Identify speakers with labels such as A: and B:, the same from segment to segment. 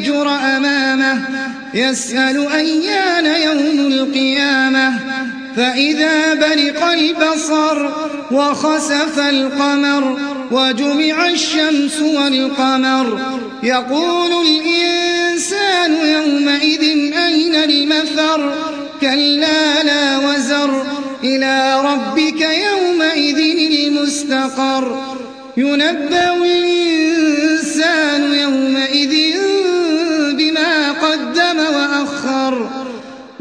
A: ليفجر أمامه يسأل أيان يوم القيامة. فإذا برق البصر وخسف القمر وجمع الشمس والقمر يقول الإنسان يومئذ أين المفر؟ كلا لا وزر إلى ربك يومئذ المستقر. ينبأ الإنسان يومئذ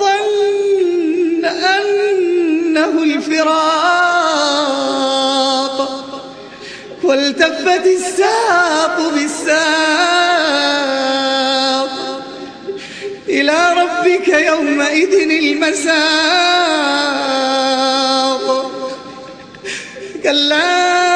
A: وظن أنه الفراق. والتفت الساق بالساق. إلى ربك يومئذ المساق. كلا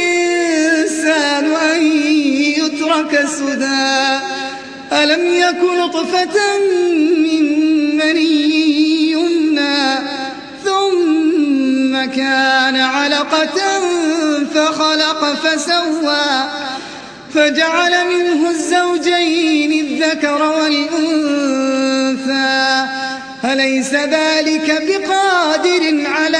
A: يترك سدى ألم يكن نطفة من مني يمنى ثم كان علقة فخلق فسوى فجعل منه الزوجين الذكر والأنثى أليس ذلك بقادر على